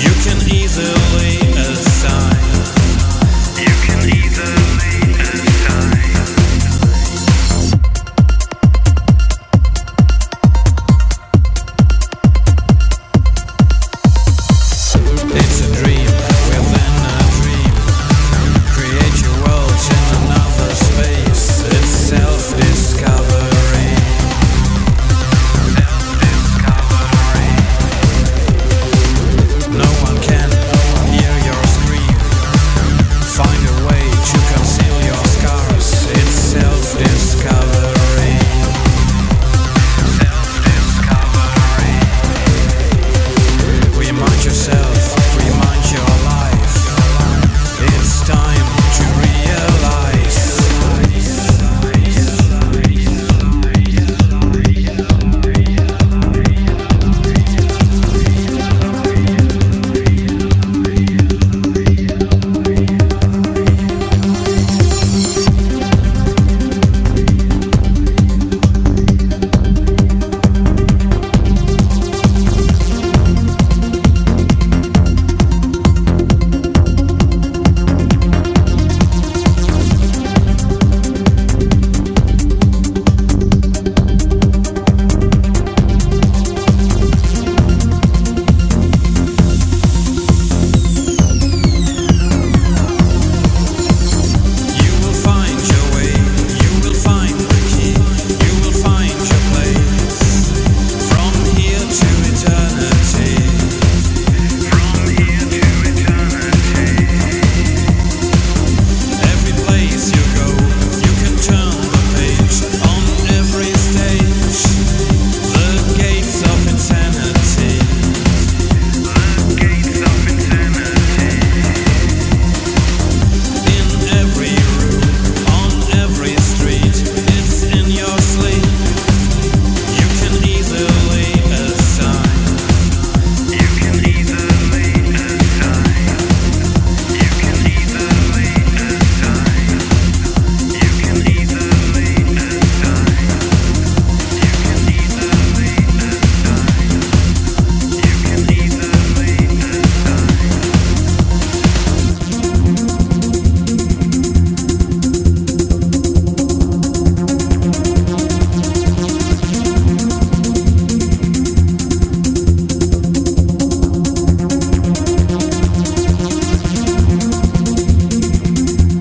You can easily